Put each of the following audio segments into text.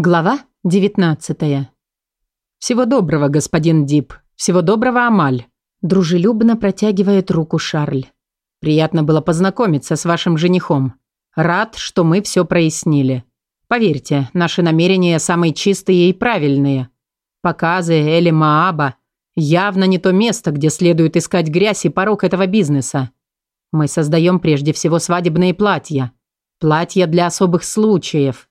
Глава 19 «Всего доброго, господин Дип. Всего доброго, Амаль», – дружелюбно протягивает руку Шарль. «Приятно было познакомиться с вашим женихом. Рад, что мы все прояснили. Поверьте, наши намерения самые чистые и правильные. Показы Эли Мааба явно не то место, где следует искать грязь и порог этого бизнеса. Мы создаем прежде всего свадебные платья. Платья для особых случаев»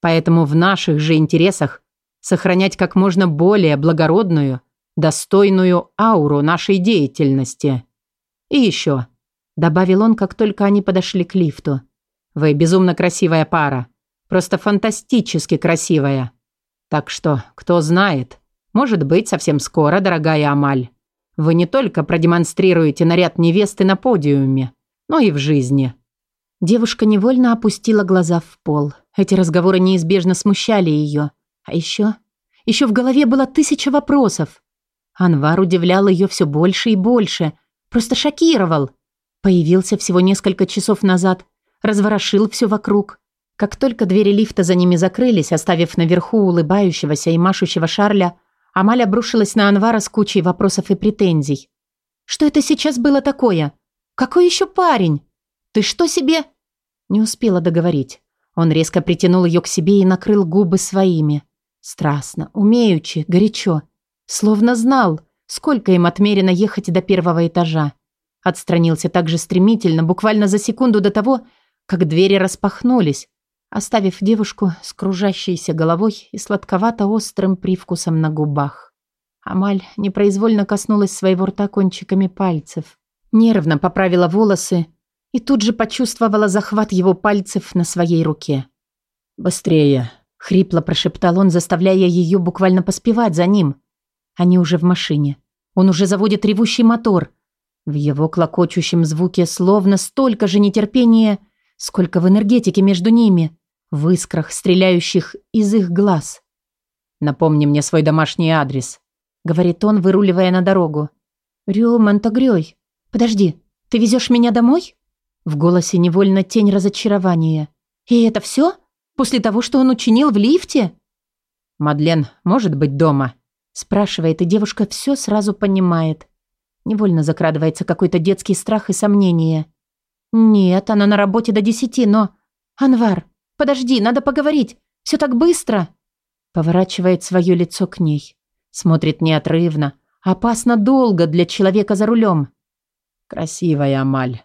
Поэтому в наших же интересах сохранять как можно более благородную, достойную ауру нашей деятельности. И еще, добавил он, как только они подошли к лифту. Вы безумно красивая пара. Просто фантастически красивая. Так что, кто знает, может быть, совсем скоро, дорогая Амаль, вы не только продемонстрируете наряд невесты на подиуме, но и в жизни. Девушка невольно опустила глаза в пол. Эти разговоры неизбежно смущали ее. А еще... Еще в голове было тысяча вопросов. Анвар удивлял ее все больше и больше. Просто шокировал. Появился всего несколько часов назад. Разворошил все вокруг. Как только двери лифта за ними закрылись, оставив наверху улыбающегося и машущего Шарля, Амаль обрушилась на Анвара с кучей вопросов и претензий. «Что это сейчас было такое? Какой еще парень? Ты что себе...» Не успела договорить. Он резко притянул ее к себе и накрыл губы своими. Страстно, умеючи, горячо. Словно знал, сколько им отмерено ехать до первого этажа. Отстранился так же стремительно, буквально за секунду до того, как двери распахнулись, оставив девушку с кружащейся головой и сладковато-острым привкусом на губах. Амаль непроизвольно коснулась своего рта кончиками пальцев. Нервно поправила волосы и тут же почувствовала захват его пальцев на своей руке. «Быстрее!» — хрипло прошептал он, заставляя ее буквально поспевать за ним. Они уже в машине. Он уже заводит ревущий мотор. В его клокочущем звуке словно столько же нетерпения, сколько в энергетике между ними, в искрах, стреляющих из их глаз. «Напомни мне свой домашний адрес», — говорит он, выруливая на дорогу. «Рю Монтагрёй. Подожди, ты везешь меня домой?» В голосе невольно тень разочарования. «И это все? После того, что он учинил в лифте?» «Мадлен может быть дома?» Спрашивает, и девушка все сразу понимает. Невольно закрадывается какой-то детский страх и сомнение. «Нет, она на работе до десяти, но...» «Анвар, подожди, надо поговорить. Все так быстро!» Поворачивает свое лицо к ней. Смотрит неотрывно. Опасно долго для человека за рулем. «Красивая Амаль.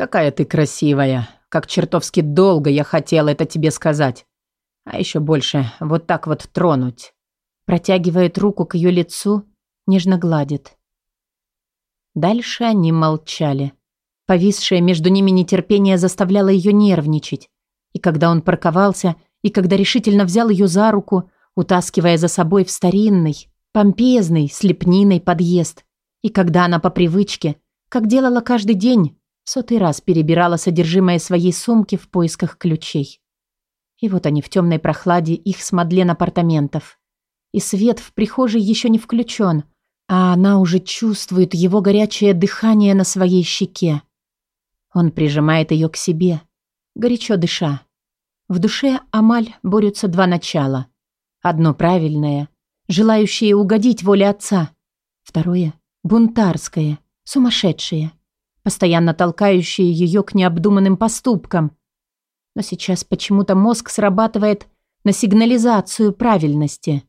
«Какая ты красивая! Как чертовски долго я хотела это тебе сказать! А еще больше вот так вот тронуть!» Протягивает руку к ее лицу, нежно гладит. Дальше они молчали. Повисшее между ними нетерпение заставляло ее нервничать. И когда он парковался, и когда решительно взял ее за руку, утаскивая за собой в старинный, помпезный, с подъезд, и когда она по привычке, как делала каждый день, сотый раз перебирала содержимое своей сумки в поисках ключей. И вот они в темной прохладе их с Мадлен апартаментов. И свет в прихожей еще не включен, а она уже чувствует его горячее дыхание на своей щеке. Он прижимает ее к себе, горячо дыша. В душе Амаль борются два начала. Одно правильное, желающее угодить воле отца. Второе — бунтарское, сумасшедшее постоянно толкающие ее к необдуманным поступкам. Но сейчас почему-то мозг срабатывает на сигнализацию правильности.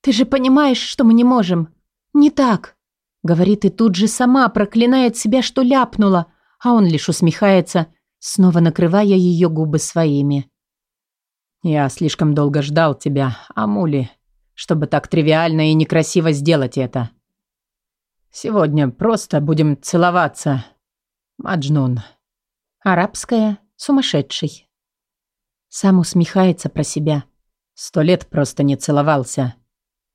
«Ты же понимаешь, что мы не можем. Не так», — говорит и тут же сама проклинает себя, что ляпнула, а он лишь усмехается, снова накрывая ее губы своими. «Я слишком долго ждал тебя, Амули, чтобы так тривиально и некрасиво сделать это. Сегодня просто будем целоваться, Маджнун. Арабская сумасшедший. Сам усмехается про себя. Сто лет просто не целовался.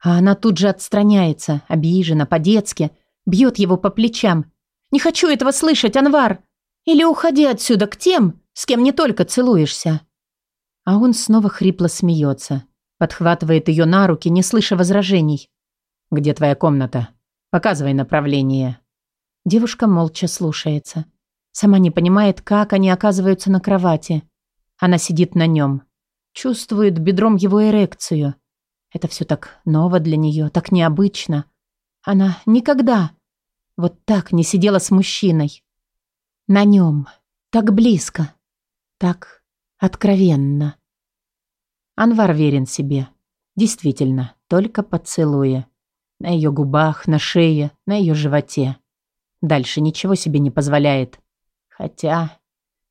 А она тут же отстраняется, обижена, по-детски, бьет его по плечам. «Не хочу этого слышать, Анвар! Или уходи отсюда к тем, с кем не только целуешься!» А он снова хрипло смеется, подхватывает ее на руки, не слыша возражений. «Где твоя комната? Показывай направление». Девушка молча слушается. Сама не понимает, как они оказываются на кровати. Она сидит на нем. чувствует бедром его эрекцию. Это все так ново для нее, так необычно. Она никогда вот так не сидела с мужчиной. На нем, так близко, так откровенно. Анвар верен себе. Действительно, только поцелуя. На ее губах, на шее, на ее животе. Дальше ничего себе не позволяет. Хотя...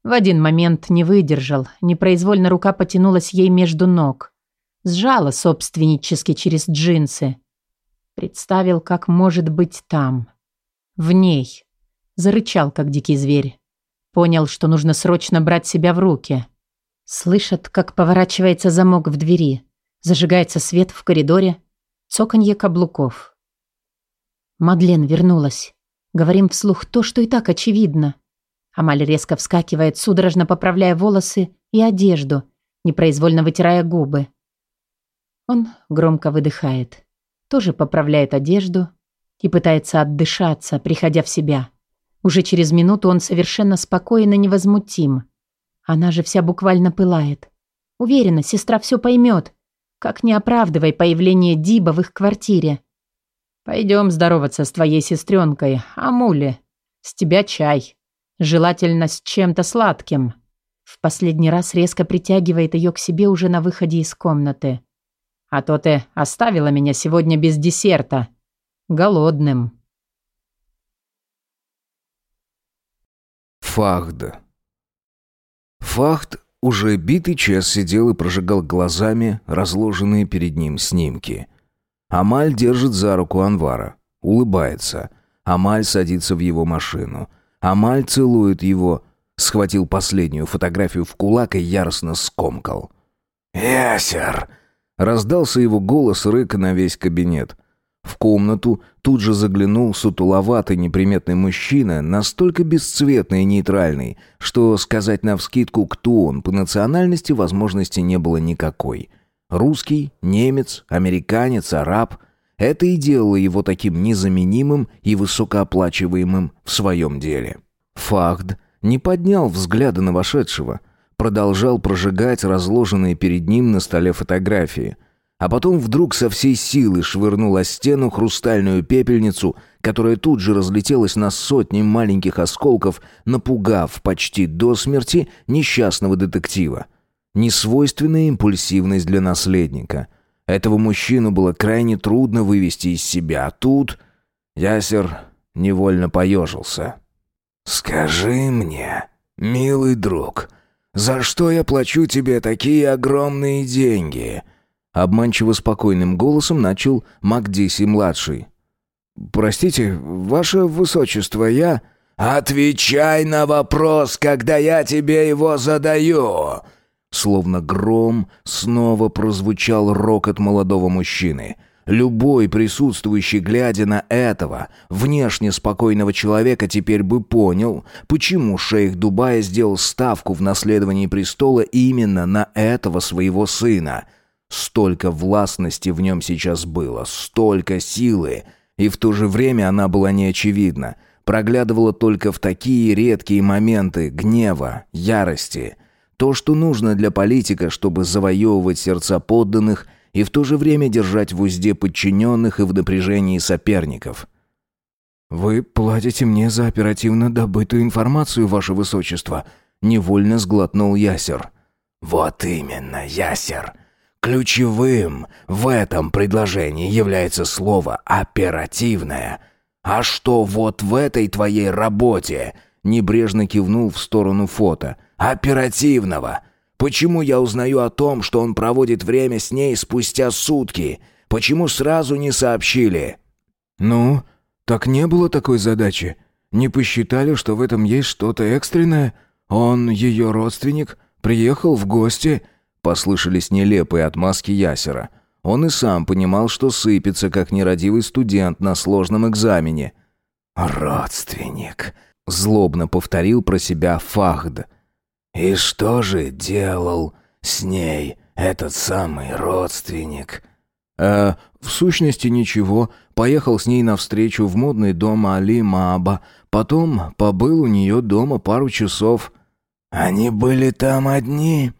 В один момент не выдержал, непроизвольно рука потянулась ей между ног. Сжала собственнически через джинсы. Представил, как может быть там. В ней. Зарычал, как дикий зверь. Понял, что нужно срочно брать себя в руки. Слышат, как поворачивается замок в двери. Зажигается свет в коридоре. Цоканье каблуков. Мадлен вернулась. Говорим вслух то, что и так очевидно. Амаль резко вскакивает, судорожно поправляя волосы и одежду, непроизвольно вытирая губы. Он громко выдыхает. Тоже поправляет одежду и пытается отдышаться, приходя в себя. Уже через минуту он совершенно спокоен и невозмутим. Она же вся буквально пылает. Уверена, сестра все поймет. Как не оправдывай появление Диба в их квартире. Пойдем здороваться с твоей сестренкой, Амуле. С тебя чай. Желательно с чем-то сладким. В последний раз резко притягивает ее к себе уже на выходе из комнаты. А то ты оставила меня сегодня без десерта. Голодным. Фахд. Фахд уже битый час сидел и прожигал глазами разложенные перед ним снимки. Амаль держит за руку Анвара. Улыбается. Амаль садится в его машину. Амаль целует его. Схватил последнюю фотографию в кулак и яростно скомкал. «Ясер!» Раздался его голос рыка на весь кабинет. В комнату тут же заглянул сутуловатый неприметный мужчина, настолько бесцветный и нейтральный, что сказать навскидку, кто он по национальности, возможности не было никакой – Русский, немец, американец, араб – это и делало его таким незаменимым и высокооплачиваемым в своем деле. Фахд не поднял взгляда на вошедшего, продолжал прожигать разложенные перед ним на столе фотографии, а потом вдруг со всей силы швырнул о стену хрустальную пепельницу, которая тут же разлетелась на сотни маленьких осколков, напугав почти до смерти несчастного детектива – несвойственная импульсивность для наследника. Этого мужчину было крайне трудно вывести из себя, а тут Ясер невольно поежился. «Скажи мне, милый друг, за что я плачу тебе такие огромные деньги?» Обманчиво спокойным голосом начал Макдиси-младший. «Простите, ваше высочество, я...» «Отвечай на вопрос, когда я тебе его задаю!» Словно гром, снова прозвучал рокот молодого мужчины. Любой присутствующий, глядя на этого, внешне спокойного человека, теперь бы понял, почему шейх Дубая сделал ставку в наследовании престола именно на этого своего сына. Столько властности в нем сейчас было, столько силы, и в то же время она была неочевидна, проглядывала только в такие редкие моменты гнева, ярости – то, что нужно для политика, чтобы завоевывать сердца подданных и в то же время держать в узде подчиненных и в напряжении соперников. «Вы платите мне за оперативно добытую информацию, ваше высочество», — невольно сглотнул Ясер. «Вот именно, Ясер. Ключевым в этом предложении является слово «оперативное». А что вот в этой твоей работе?» Небрежно кивнул в сторону фото — Оперативного. Почему я узнаю о том, что он проводит время с ней спустя сутки? Почему сразу не сообщили? Ну, так не было такой задачи. Не посчитали, что в этом есть что-то экстренное? Он ее родственник, приехал в гости. Послышались нелепые отмазки Ясера. Он и сам понимал, что сыпется, как нерадивый студент на сложном экзамене. «Родственник», — злобно повторил про себя Фахд. «И что же делал с ней этот самый родственник?» «Э, в сущности ничего. Поехал с ней навстречу в модный дом Али Маба. Потом побыл у нее дома пару часов». «Они были там одни?»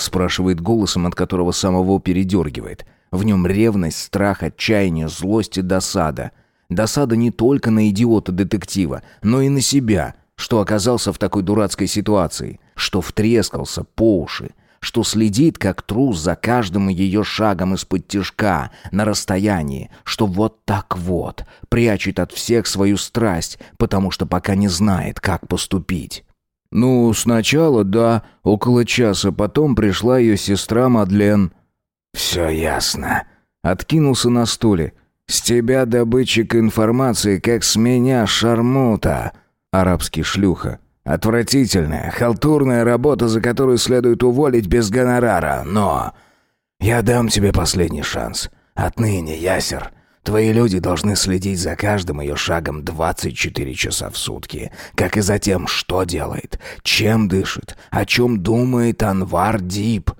спрашивает голосом, от которого самого передергивает. В нем ревность, страх, отчаяние, злость и досада. Досада не только на идиота-детектива, но и на себя, что оказался в такой дурацкой ситуации, что втрескался по уши, что следит как трус за каждым ее шагом из-под тяжка на расстоянии, что вот так вот прячет от всех свою страсть, потому что пока не знает, как поступить. Ну, сначала, да, около часа, потом пришла ее сестра Мадлен. «Все ясно». Откинулся на стуле. «С тебя добытчик информации, как с меня шармута». Арабский шлюха. Отвратительная, халтурная работа, за которую следует уволить без гонорара, но... Я дам тебе последний шанс. Отныне, Ясер, твои люди должны следить за каждым ее шагом 24 часа в сутки, как и за тем, что делает, чем дышит, о чем думает Анвар Дип.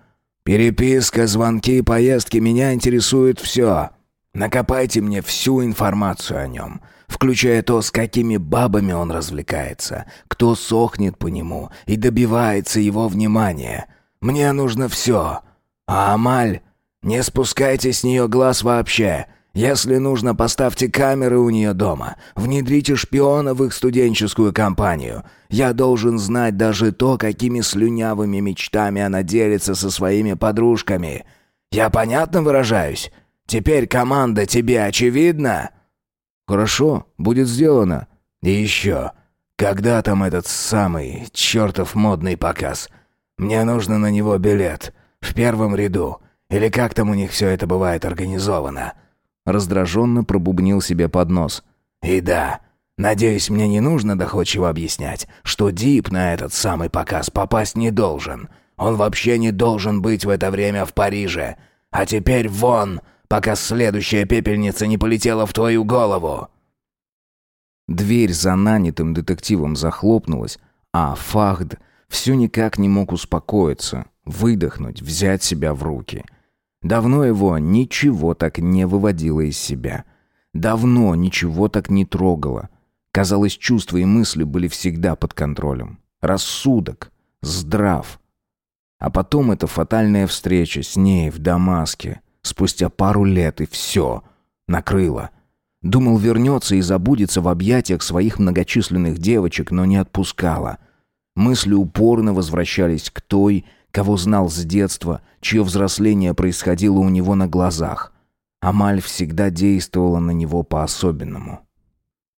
Переписка, звонки поездки меня интересует все. Накопайте мне всю информацию о нем включая то, с какими бабами он развлекается, кто сохнет по нему и добивается его внимания. Мне нужно все. А Амаль, не спускайте с нее глаз вообще. Если нужно, поставьте камеры у нее дома. Внедрите шпиона в их студенческую компанию. Я должен знать даже то, какими слюнявыми мечтами она делится со своими подружками. Я понятно выражаюсь? Теперь команда тебе очевидна?» «Хорошо, будет сделано». «И еще, когда там этот самый чертов модный показ? Мне нужно на него билет. В первом ряду. Или как там у них все это бывает организовано?» Раздраженно пробубнил себе под нос. «И да, надеюсь, мне не нужно доходчиво объяснять, что Дип на этот самый показ попасть не должен. Он вообще не должен быть в это время в Париже. А теперь вон!» Пока следующая пепельница не полетела в твою голову!» Дверь за нанятым детективом захлопнулась, а Фахд все никак не мог успокоиться, выдохнуть, взять себя в руки. Давно его ничего так не выводило из себя. Давно ничего так не трогало. Казалось, чувства и мысли были всегда под контролем. Рассудок, здрав. А потом эта фатальная встреча с ней в Дамаске — Спустя пару лет и все. Накрыло. Думал, вернется и забудется в объятиях своих многочисленных девочек, но не отпускала. Мысли упорно возвращались к той, кого знал с детства, чье взросление происходило у него на глазах. Амаль всегда действовала на него по-особенному.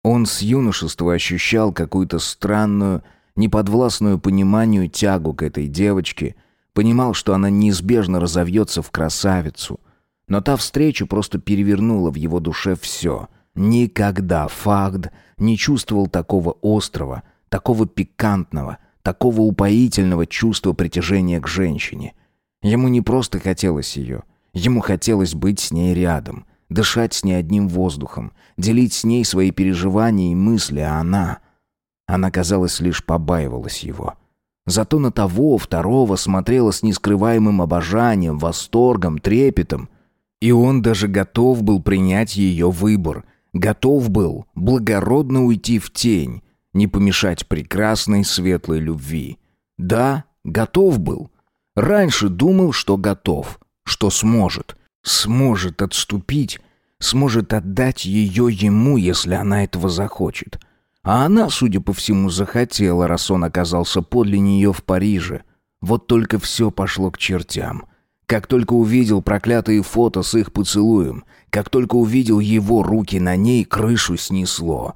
Он с юношества ощущал какую-то странную, неподвластную пониманию тягу к этой девочке, понимал, что она неизбежно разовьется в красавицу — но та встреча просто перевернула в его душе все. Никогда Фагд не чувствовал такого острого, такого пикантного, такого упоительного чувства притяжения к женщине. Ему не просто хотелось ее, ему хотелось быть с ней рядом, дышать с ней одним воздухом, делить с ней свои переживания и мысли, а она... Она, казалось, лишь побаивалась его. Зато на того, второго смотрела с нескрываемым обожанием, восторгом, трепетом — и он даже готов был принять ее выбор, готов был благородно уйти в тень, не помешать прекрасной светлой любви. Да, готов был. Раньше думал, что готов, что сможет. Сможет отступить, сможет отдать ее ему, если она этого захочет. А она, судя по всему, захотела, раз он оказался подле нее в Париже. Вот только все пошло к чертям. Как только увидел проклятые фото с их поцелуем, как только увидел его руки на ней, крышу снесло.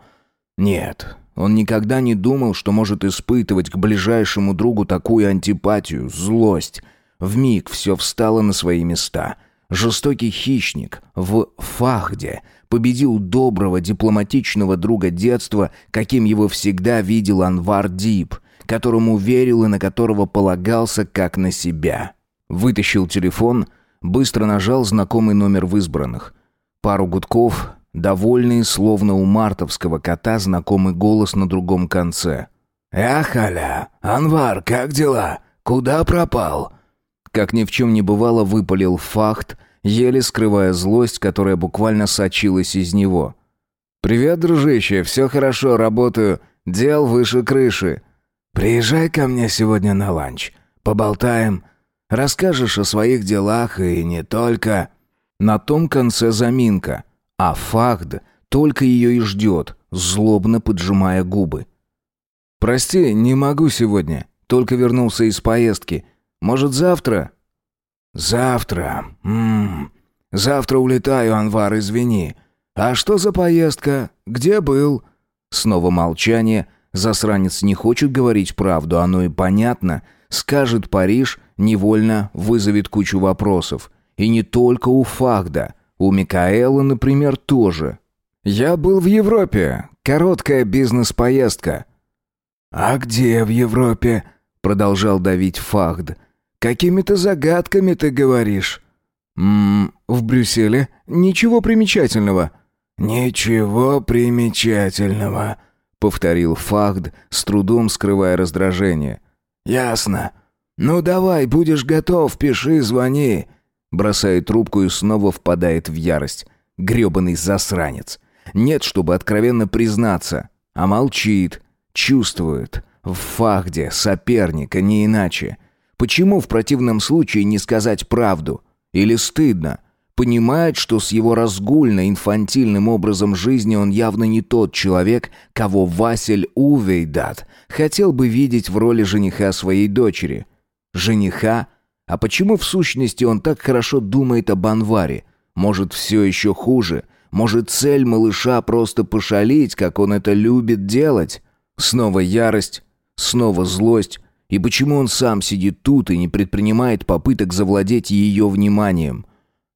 Нет, он никогда не думал, что может испытывать к ближайшему другу такую антипатию, злость. В миг все встало на свои места. Жестокий хищник в Фахде победил доброго дипломатичного друга детства, каким его всегда видел Анвар Дип, которому верил и на которого полагался как на себя. Вытащил телефон, быстро нажал знакомый номер в избранных. Пару гудков, довольный, словно у мартовского кота, знакомый голос на другом конце. «Эх, Аля, Анвар, как дела? Куда пропал?» Как ни в чем не бывало, выпалил факт, еле скрывая злость, которая буквально сочилась из него. «Привет, дружище, все хорошо, работаю, дел выше крыши. Приезжай ко мне сегодня на ланч, поболтаем, Расскажешь о своих делах и не только...» На том конце заминка, а Фахд только ее и ждет, злобно поджимая губы. «Прости, не могу сегодня. Только вернулся из поездки. Может, завтра?» «Завтра. Ммм. Завтра улетаю, Анвар, извини. А что за поездка? Где был?» Снова молчание. Засранец не хочет говорить правду, оно и понятно. Скажет Париж, невольно вызовет кучу вопросов. И не только у Фахда. У Микаэла, например, тоже. «Я был в Европе. Короткая бизнес-поездка». «А где в Европе?» Продолжал давить Фахд. «Какими-то загадками ты говоришь». «Ммм, в Брюсселе? Ничего примечательного». «Ничего примечательного», — повторил Фахд, с трудом скрывая раздражение. «Ясно. Ну давай, будешь готов, пиши, звони. Бросает трубку и снова впадает в ярость. Грёбаный засранец. Нет, чтобы откровенно признаться. А молчит. Чувствует. В фахде соперника, не иначе. Почему в противном случае не сказать правду? Или стыдно? Понимает, что с его разгульно-инфантильным образом жизни он явно не тот человек, кого Василь Увейдат хотел бы видеть в роли жениха своей дочери. Жениха, а почему в сущности он так хорошо думает об Анваре? Может, все еще хуже? Может, цель малыша просто пошалить, как он это любит делать? Снова ярость, снова злость. И почему он сам сидит тут и не предпринимает попыток завладеть ее вниманием?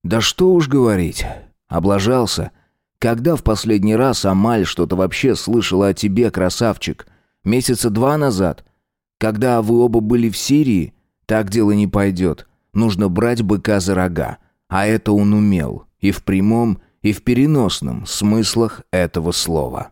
Да что уж говорить. Облажался. Когда в последний раз Амаль что-то вообще слышала о тебе, красавчик? Месяца два назад? Когда вы оба были в Сирии? Так дело не пойдет. Нужно брать быка за рога. А это он умел. И в прямом, и в переносном смыслах этого слова.